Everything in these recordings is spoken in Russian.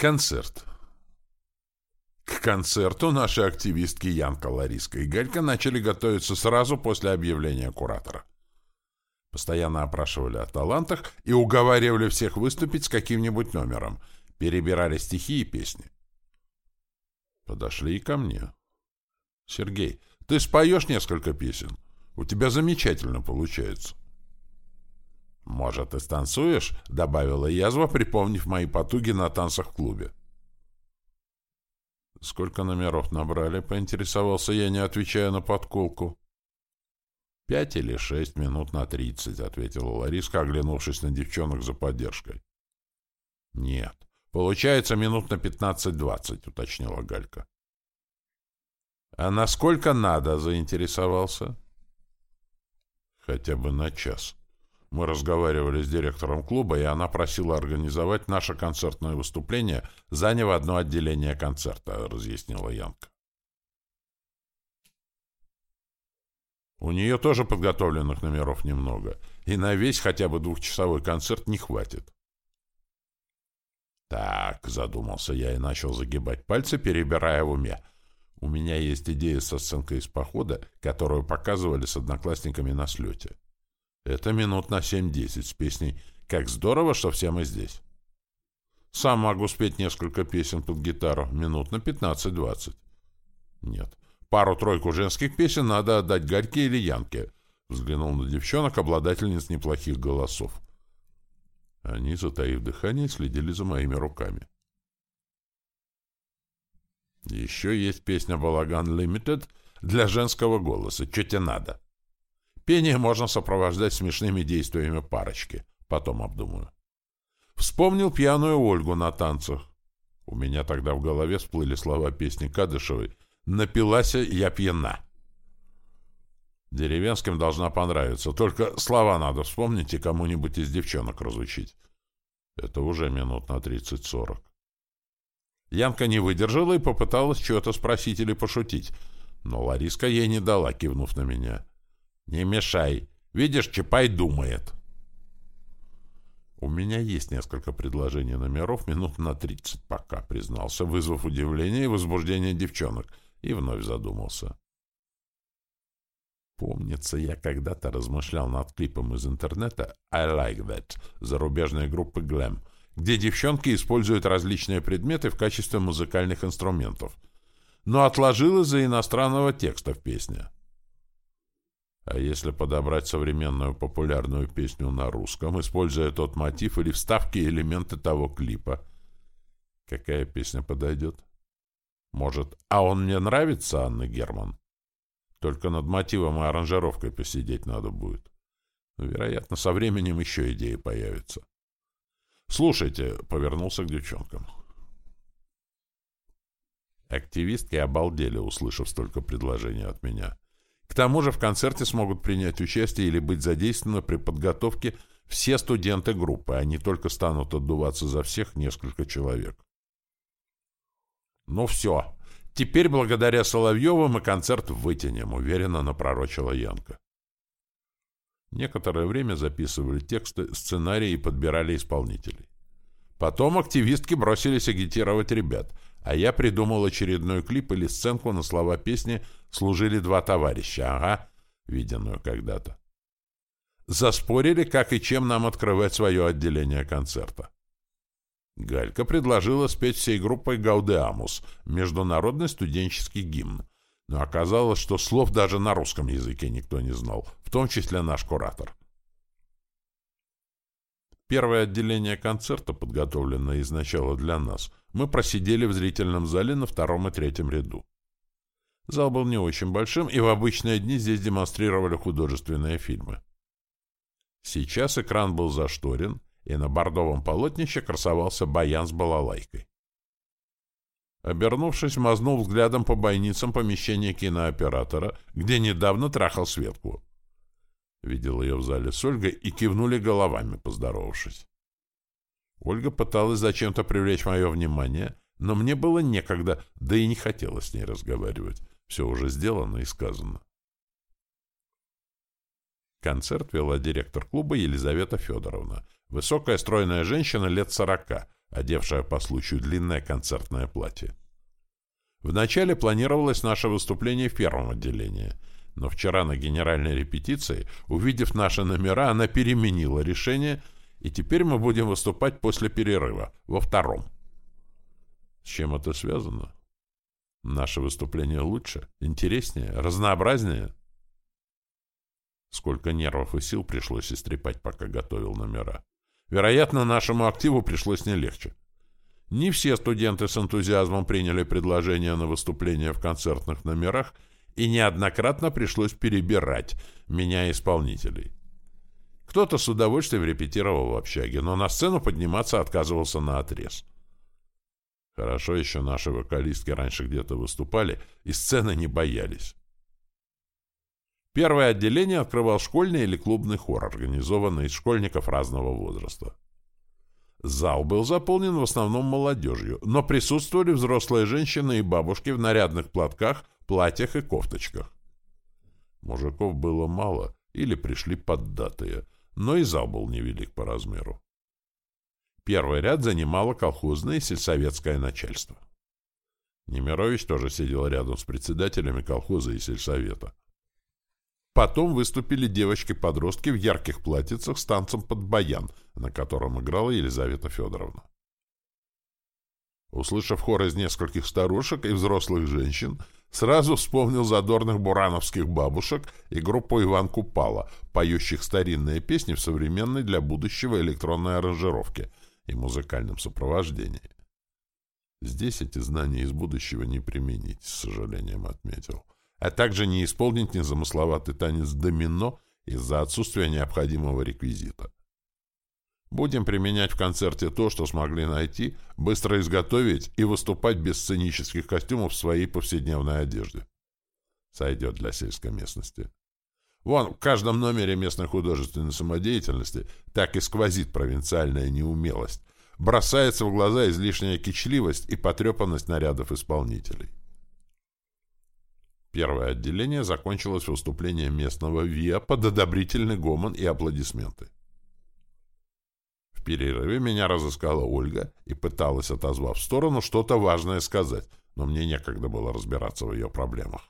Концерт. К концерту наши активистки Янка, Лариска и Галька начали готовиться сразу после объявления куратора. Постоянно опрашивали о талантах и уговаривали всех выступить с каким-нибудь номером, перебирали стихи и песни. Подошли и ко мне. «Сергей, ты споешь несколько песен? У тебя замечательно получается». «Может, и станцуешь?» — добавила язва, припомнив мои потуги на танцах в клубе. «Сколько номеров набрали?» — поинтересовался я, не отвечая на подколку. «Пять или шесть минут на тридцать», — ответила Лариска, оглянувшись на девчонок за поддержкой. «Нет, получается минут на пятнадцать-двадцать», — уточнила Галька. «А насколько надо?» — заинтересовался. «Хотя бы на час». Мы разговаривали с директором клуба, и она просила организовать наше концертное выступление, заняв одно отделение концерта, разъяснила Янка. У нее тоже подготовленных номеров немного, и на весь хотя бы двухчасовой концерт не хватит. Так, задумался я и начал загибать пальцы, перебирая в уме. У меня есть идея со сценкой из похода, которую показывали с одноклассниками на слете. Это минут на семь-десять с песней «Как здорово, что все мы здесь». Сам могу спеть несколько песен под гитару, минут на пятнадцать-двадцать. Нет, пару-тройку женских песен надо отдать Гарьке или Янке. Взглянул на девчонок, обладательниц неплохих голосов. Они, затаив дыхание, следили за моими руками. Еще есть песня «Балаган Лимитед» для женского голоса. Че тебе надо? Пение можно сопровождать смешными действиями парочки. Потом обдумаю. Вспомнил пьяную Ольгу на танцах. У меня тогда в голове всплыли слова песни Кадышевой «Напилася я пьяна». Деревенским должна понравиться. Только слова надо вспомнить и кому-нибудь из девчонок разучить. Это уже минут на тридцать-сорок. Янка не выдержала и попыталась что-то спросить или пошутить. Но Лариска ей не дала, кивнув на меня. «Не мешай. Видишь, Чапай думает». «У меня есть несколько предложений номеров минут на тридцать пока», признался, вызвав удивление и возбуждение девчонок, и вновь задумался. Помнится, я когда-то размышлял над клипом из интернета «I Like That» зарубежной группы Glam, где девчонки используют различные предметы в качестве музыкальных инструментов, но отложил из-за иностранного текста в песне. А если подобрать современную популярную песню на русском, используя тот мотив или вставки элементы того клипа, какая песня подойдет? Может, «А он мне нравится» Анны Герман? Только над мотивом и аранжировкой посидеть надо будет. Вероятно, со временем еще идеи появятся. «Слушайте», — повернулся к девчонкам. Активистки обалдели, услышав столько предложений от меня. К тому же в концерте смогут принять участие или быть задействованы при подготовке все студенты группы, не только станут отдуваться за всех несколько человек. «Ну все, теперь благодаря Соловьеву мы концерт вытянем», — уверенно напророчила Янка. Некоторое время записывали тексты, сценарии и подбирали исполнителей. Потом активистки бросились агитировать ребят — а я придумал очередной клип или сценку на слова песни «Служили два товарища». Ага, виденную когда-то. Заспорили, как и чем нам открывать свое отделение концерта. Галька предложила спеть всей группой «Гаудеамус» — международный студенческий гимн. Но оказалось, что слов даже на русском языке никто не знал, в том числе наш куратор. Первое отделение концерта, подготовленное изначально для нас, мы просидели в зрительном зале на втором и третьем ряду. Зал был не очень большим, и в обычные дни здесь демонстрировали художественные фильмы. Сейчас экран был зашторен, и на бордовом полотнище красовался баян с балалайкой. Обернувшись, мазнул взглядом по бойницам помещения кинооператора, где недавно трахал Светку. Видел ее в зале с Ольгой и кивнули головами, поздоровавшись. Ольга пыталась зачем-то привлечь мое внимание, но мне было некогда, да и не хотелось с ней разговаривать. Все уже сделано и сказано. Концерт вела директор клуба Елизавета Федоровна. Высокая стройная женщина лет сорока, одевшая по случаю длинное концертное платье. Вначале планировалось наше выступление в первом отделении, но вчера на генеральной репетиции, увидев наши номера, она переменила решение, и теперь мы будем выступать после перерыва, во втором. С чем это связано? Наше выступление лучше, интереснее, разнообразнее. Сколько нервов и сил пришлось истрепать, пока готовил номера. Вероятно, нашему активу пришлось не легче. Не все студенты с энтузиазмом приняли предложение на выступление в концертных номерах, и неоднократно пришлось перебирать, меняя исполнителей. Кто-то с удовольствием репетировал в общаге, но на сцену подниматься отказывался на отрез. Хорошо еще наши вокалистки раньше где-то выступали, и сцены не боялись. Первое отделение открывал школьный или клубный хор, организованный из школьников разного возраста. Зал был заполнен в основном молодежью, но присутствовали взрослые женщины и бабушки в нарядных платках, платьях и кофточках. Мужиков было мало или пришли поддатые, но и зал был невелик по размеру. Первый ряд занимало колхозное и сельсоветское начальство. Немирович тоже сидел рядом с председателями колхоза и сельсовета. Потом выступили девочки-подростки в ярких платьицах с танцем под баян, на котором играла Елизавета Федоровна. Услышав хор из нескольких старушек и взрослых женщин, сразу вспомнил задорных бурановских бабушек и группу Иван Купала, поющих старинные песни в современной для будущего электронной аранжировке и музыкальном сопровождении. Здесь эти знания из будущего не применить, с сожалением отметил а также не исполнить незамысловатый танец домино из-за отсутствия необходимого реквизита. Будем применять в концерте то, что смогли найти, быстро изготовить и выступать без сценических костюмов в своей повседневной одежде. Сойдет для сельской местности. Вон, в каждом номере местной художественной самодеятельности так и сквозит провинциальная неумелость, бросается в глаза излишняя кичливость и потрепанность нарядов исполнителей. Первое отделение закончилось выступлением местного ВИА под одобрительный гомон и аплодисменты. В перерыве меня разыскала Ольга и пыталась, отозвав в сторону, что-то важное сказать, но мне некогда было разбираться в ее проблемах.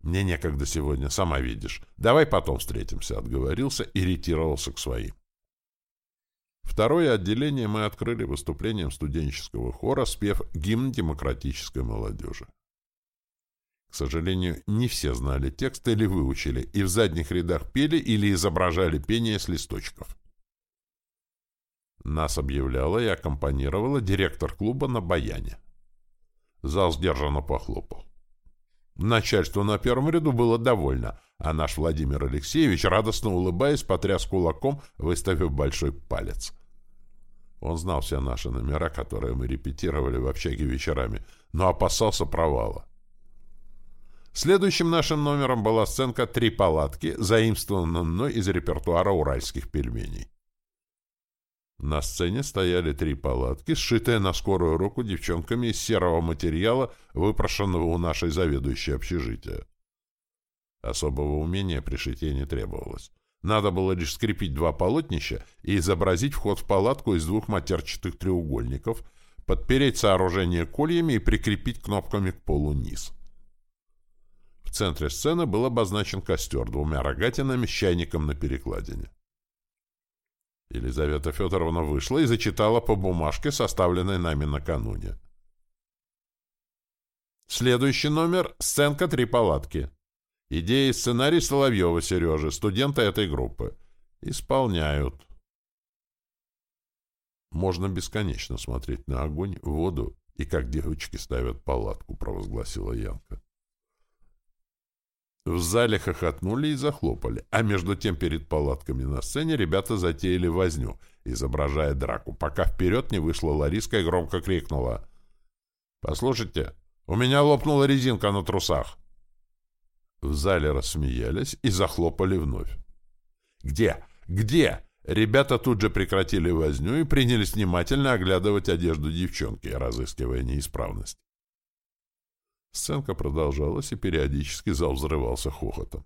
«Мне некогда сегодня, сама видишь. Давай потом встретимся», — отговорился и ретировался к своим. Второе отделение мы открыли выступлением студенческого хора, спев гимн демократической молодежи. К сожалению, не все знали текст или выучили, и в задних рядах пели или изображали пение с листочков. Нас объявляла и аккомпанировала директор клуба на баяне. Зал сдержанно похлопал. Начальство на первом ряду было довольно, а наш Владимир Алексеевич, радостно улыбаясь, потряс кулаком, выставив большой палец. Он знал все наши номера, которые мы репетировали в общаге вечерами, но опасался провала. Следующим нашим номером была сценка «Три палатки», заимствованная мной из репертуара уральских пельменей. На сцене стояли три палатки, сшитые на скорую руку девчонками из серого материала, выпрошенного у нашей заведующей общежития. Особого умения пришить ей не требовалось. Надо было лишь скрепить два полотнища и изобразить вход в палатку из двух матерчатых треугольников, подпереть сооружение кольями и прикрепить кнопками к полу низ центре сцены был обозначен костер двумя рогатинами с чайником на перекладине. Елизавета Федоровна вышла и зачитала по бумажке, составленной нами накануне. Следующий номер — сценка «Три палатки». Идеи и сценарий Соловьева Сережи, студента этой группы. Исполняют. Можно бесконечно смотреть на огонь, воду и как девочки ставят палатку, провозгласила Янка. В зале хохотнули и захлопали, а между тем перед палатками на сцене ребята затеяли возню, изображая драку, пока вперед не вышла Лариска и громко крикнула. «Послушайте, у меня лопнула резинка на трусах!» В зале рассмеялись и захлопали вновь. «Где? Где?» Ребята тут же прекратили возню и принялись внимательно оглядывать одежду девчонки, разыскивая неисправность. Сценка продолжалась, и периодически зал взрывался хохотом.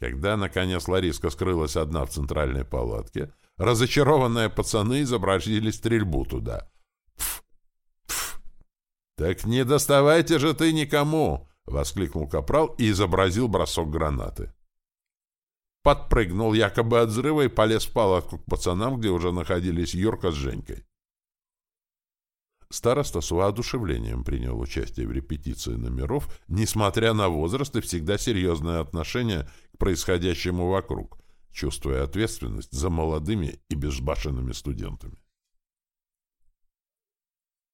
Когда, наконец, Лариска скрылась одна в центральной палатке, Разочарованные пацаны изобразили стрельбу туда. Пф, пф. «Так не доставайте же ты никому!» — воскликнул капрал и изобразил бросок гранаты. Подпрыгнул якобы от взрыва и полез в палатку к пацанам, где уже находились Юрка с Женькой. Староста с воодушевлением принял участие в репетиции номеров, несмотря на возраст и всегда серьезное отношение к происходящему вокруг, чувствуя ответственность за молодыми и безбашенными студентами.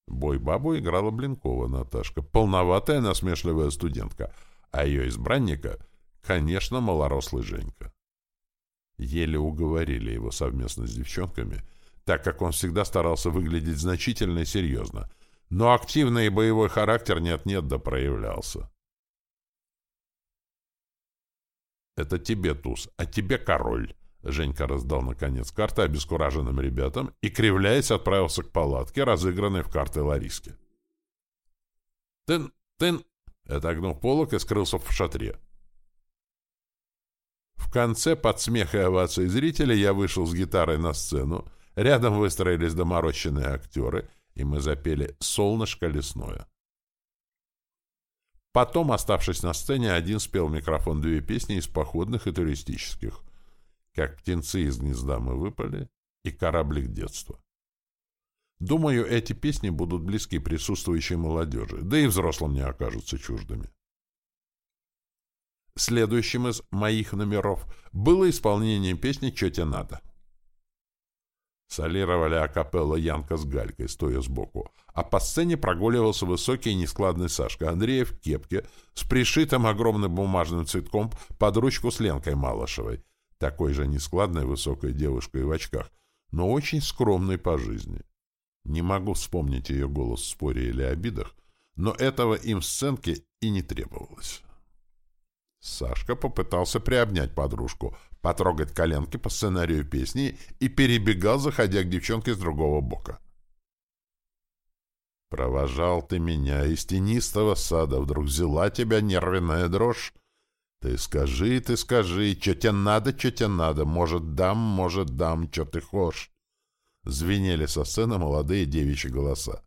Бой-бабу играла Блинкова Наташка, полноватая насмешливая студентка, а ее избранника, конечно, малорослый Женька. Еле уговорили его совместно с девчонками — так как он всегда старался выглядеть значительно и серьезно, но активный и боевой характер нет-нет да проявлялся. «Это тебе, туз, а тебе король», — Женька раздал, наконец, карты обескураженным ребятам и, кривляясь, отправился к палатке, разыгранной в карты Лариски. «Тын! Тын!» — отогнул полок и скрылся в шатре. В конце, под смех и овации зрителей, я вышел с гитарой на сцену, Рядом выстроились доморощенные актеры, и мы запели «Солнышко лесное». Потом, оставшись на сцене, один спел в микрофон две песни из походных и туристических. «Как птенцы из гнезда мы выпали» и «Кораблик детства». Думаю, эти песни будут близки присутствующей молодежи, да и взрослым не окажутся чуждыми. Следующим из моих номеров было исполнение песни «Чё тебе надо?». Солировали акапелла Янка с Галькой, стоя сбоку. А по сцене прогуливался высокий и нескладный Сашка Андреев в кепке с пришитым огромным бумажным цветком под ручку с Ленкой Малышевой, такой же нескладной высокой девушкой в очках, но очень скромной по жизни. Не могу вспомнить ее голос в споре или обидах, но этого им в сценке и не требовалось. Сашка попытался приобнять подружку, потрогать коленки по сценарию песни и перебегал, заходя к девчонке с другого бока. «Провожал ты меня из тенистого сада, вдруг взяла тебя нервная дрожь. Ты скажи, ты скажи, что тебе надо, что тебе надо, может, дам, может, дам, что ты хочешь». Звенели со сцены молодые девичьи голоса.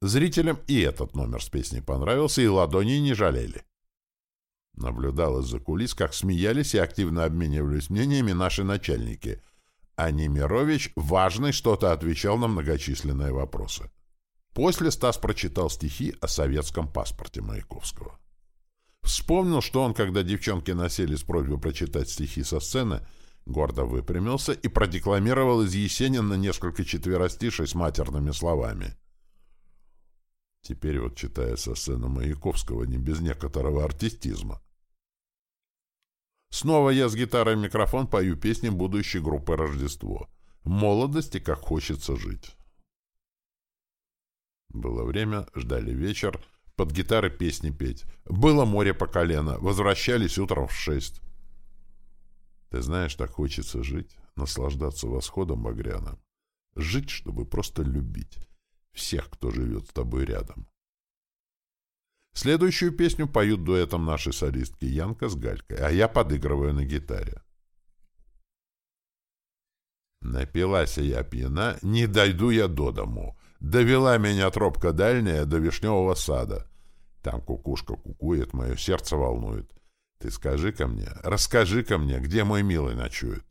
Зрителям и этот номер с песней понравился, и ладони не жалели. Наблюдал из-за кулис, как смеялись и активно обменивались мнениями наши начальники. А Немирович, важный, что-то отвечал на многочисленные вопросы. После Стас прочитал стихи о советском паспорте Маяковского. Вспомнил, что он, когда девчонки насели с просьбой прочитать стихи со сцены, гордо выпрямился и продекламировал из Есенина несколько четверостишей с матерными словами. Теперь вот читая со сцены Маяковского не без некоторого артистизма. Снова я с гитарой и микрофон пою песни будущей группы «Рождество». молодости как хочется жить. Было время, ждали вечер, под гитары песни петь. Было море по колено, возвращались утром в шесть. Ты знаешь, так хочется жить, наслаждаться восходом багряным. Жить, чтобы просто любить всех, кто живет с тобой рядом. Следующую песню поют дуэтом наши солистки Янка с Галькой, а я подыгрываю на гитаре. Напилась я пьяна, не дойду я до дому. Довела меня тропка дальняя до вишневого сада. Там кукушка кукует, мое сердце волнует. Ты скажи-ка мне, расскажи-ка мне, где мой милый ночует.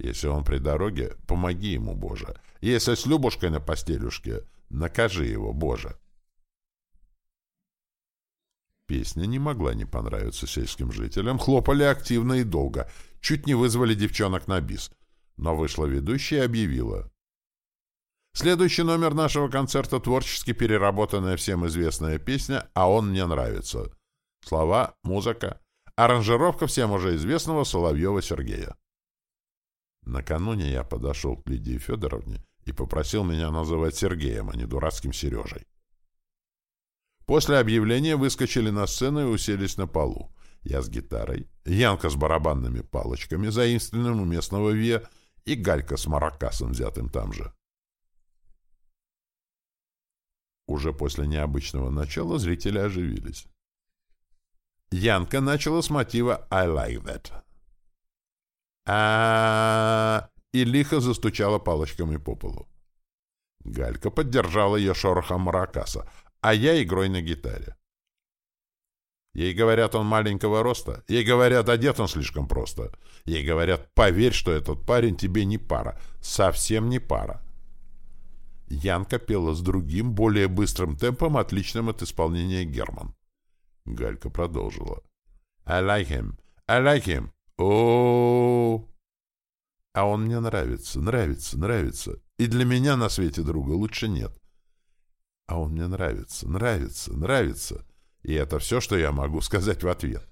Если он при дороге, помоги ему, Боже. Если с Любушкой на постелюшке, накажи его, Боже. Песня не могла не понравиться сельским жителям, хлопали активно и долго, чуть не вызвали девчонок на бис. Но вышла ведущая и объявила. Следующий номер нашего концерта — творчески переработанная всем известная песня «А он мне нравится». Слова, музыка, аранжировка всем уже известного Соловьева Сергея. Накануне я подошел к Лидии Федоровне и попросил меня называть Сергеем, а не дурацким Сережей. После объявления выскочили на сцену и уселись на полу. Я с гитарой, Янка с барабанными палочками, заимственным у местного Ве, и Галька с маракасом, взятым там же. Уже после необычного начала зрители оживились. Янка начала с мотива «I like that». а и лихо застучала палочками по полу. Галька поддержала ее шорохом маракаса, а я игрой на гитаре. Ей говорят, он маленького роста. Ей говорят, одет он слишком просто. Ей говорят, поверь, что этот парень тебе не пара. Совсем не пара. Янка пела с другим, более быстрым темпом, отличным от исполнения Герман. Галька продолжила. I like him. I like him. О, А он мне нравится, нравится, нравится. И для меня на свете друга лучше нет. А он мне нравится, нравится, нравится. И это все, что я могу сказать в ответ.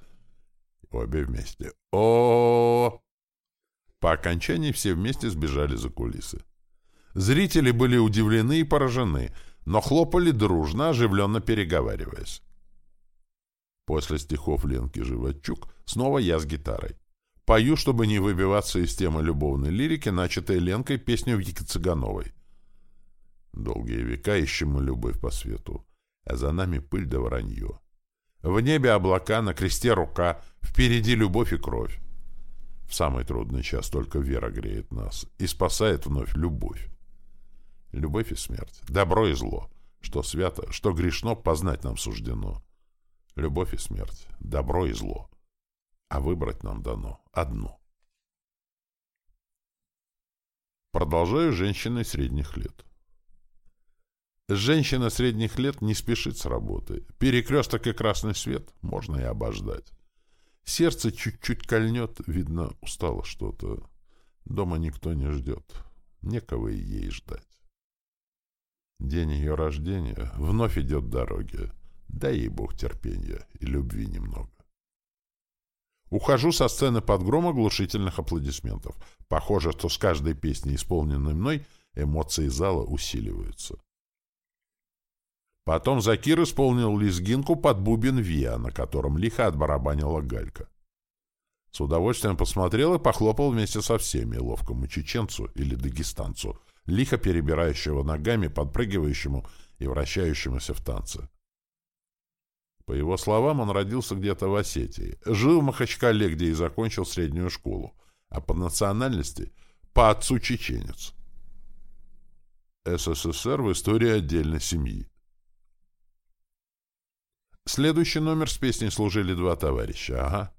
Обе вместе. О, По окончании все вместе сбежали за кулисы. Зрители были удивлены и поражены, но хлопали дружно, оживленно переговариваясь. После стихов Ленки Животчук снова я с гитарой. Пою, чтобы не выбиваться из темы любовной лирики, начатой Ленкой песню Вики Цыгановой. Долгие века ищем мы любовь по свету, а за нами пыль да вранье. В небе облака, на кресте рука, впереди любовь и кровь. В самый трудный час только вера греет нас и спасает вновь любовь. Любовь и смерть, добро и зло, что свято, что грешно, познать нам суждено. Любовь и смерть, добро и зло, а выбрать нам дано одно. Продолжаю женщиной средних лет. Женщина средних лет не спешит с работы. Перекресток и красный свет можно и обождать. Сердце чуть-чуть кольнет, видно, устало что-то. Дома никто не ждет, некого ей ждать. День ее рождения вновь идет дороги. Дай ей Бог терпения и любви немного. Ухожу со сцены под гром оглушительных аплодисментов. Похоже, что с каждой песней, исполненной мной, эмоции зала усиливаются. Потом Закир исполнил лезгинку под бубен Виа, на котором лихо отбарабанила галька. С удовольствием посмотрел и похлопал вместе со всеми ловкому чеченцу или дагестанцу, лихо перебирающего ногами, подпрыгивающему и вращающемуся в танце. По его словам, он родился где-то в Осетии, жил в Махачкале, где и закончил среднюю школу, а по национальности — по отцу чеченец. СССР в истории отдельной семьи. Следующий номер с песней служили два товарища. Ага.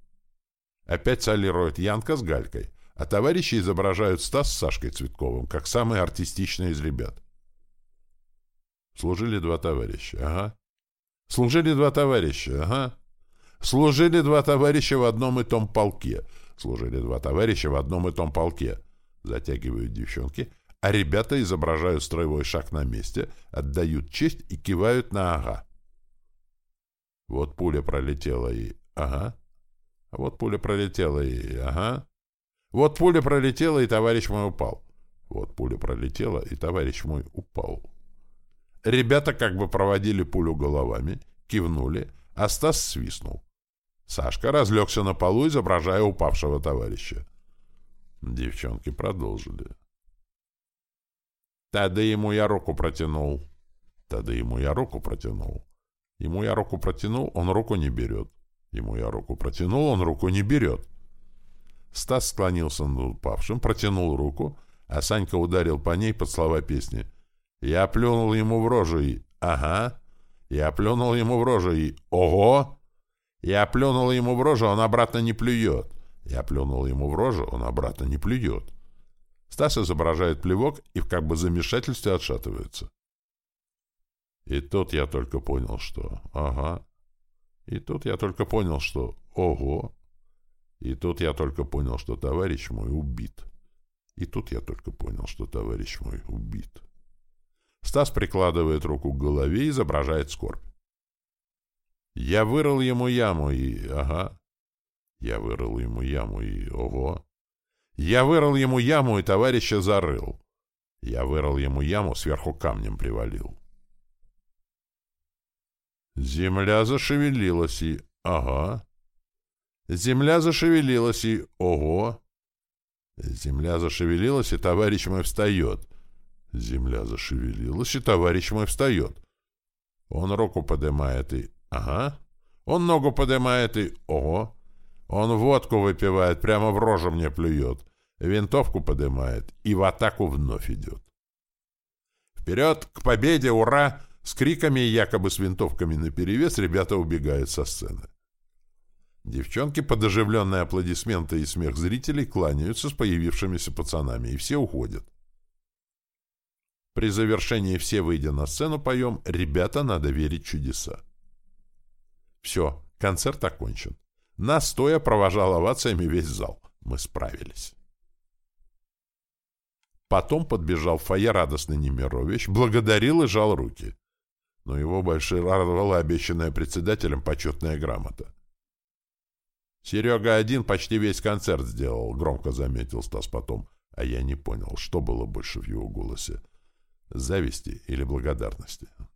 Опять солирует Янка с Галькой, а товарищи изображают Стас с Сашкой Цветковым, как самые артистичные из ребят. Служили два товарища. Ага. Служили два товарища. Ага. Служили два товарища в одном и том полке. Служили два товарища в одном и том полке. Затягивают девчонки, а ребята изображают строевой шаг на месте, отдают честь и кивают на «ага». Вот пуля пролетела и... Ага. Вот пуля пролетела и... Ага. Вот пуля пролетела, и товарищ мой упал. Вот пуля пролетела, и товарищ мой упал. Ребята как бы проводили пулю головами, кивнули, а Стас свистнул. Сашка разлегся на полу, изображая упавшего товарища. Девчонки продолжили. Тогда ему я руку протянул. Тогда ему я руку протянул. Ему я руку протянул, он руку не берет. Ему я руку протянул, он руку не берет. Стас склонился над упавшим, протянул руку, а Санька ударил по ней под слова песни. Я плюнул ему в рожу и... Ага. Я плюнул ему в рожу и... Ого! Я плюнул ему в рожу, он обратно не плюет. Я плюнул ему в рожу, он обратно не плюет. Стас изображает плевок и в как бы замешательстве отшатывается. И тут я только понял, что... Ага. И тут я только понял, что... Ого. И тут я только понял, что товарищ мой убит. И тут я только понял, что товарищ мой убит. Стас прикладывает руку к голове и изображает скорбь. Я вырыл ему яму и... Ага. Я вырыл ему яму и... Ого. Я вырыл ему яму и товарища зарыл. Я вырыл ему яму, сверху камнем привалил. Земля зашевелилась и... Ага. Земля зашевелилась и... Ого. Земля зашевелилась, и товарищ мой встает. Земля зашевелилась, и товарищ мой встает. Он руку поднимает и... Ага. Он ногу поднимает и... Ого. Он водку выпивает, прямо в рожу мне плюет, винтовку подымает и в атаку вновь идет. Вперед, к победе, ура! С криками и якобы с винтовками наперевес ребята убегают со сцены. Девчонки под оживленные аплодисменты и смех зрителей кланяются с появившимися пацанами, и все уходят. При завершении все, выйдя на сцену, поем «Ребята, надо верить чудеса». Все, концерт окончен. Нас стоя провожал овациями весь зал. Мы справились. Потом подбежал в фойе радостный Немирович, благодарил и жал руки. Но его больше радовала обещанная председателем почетная грамота. «Серега один почти весь концерт сделал», — громко заметил Стас потом. А я не понял, что было больше в его голосе — зависти или благодарности.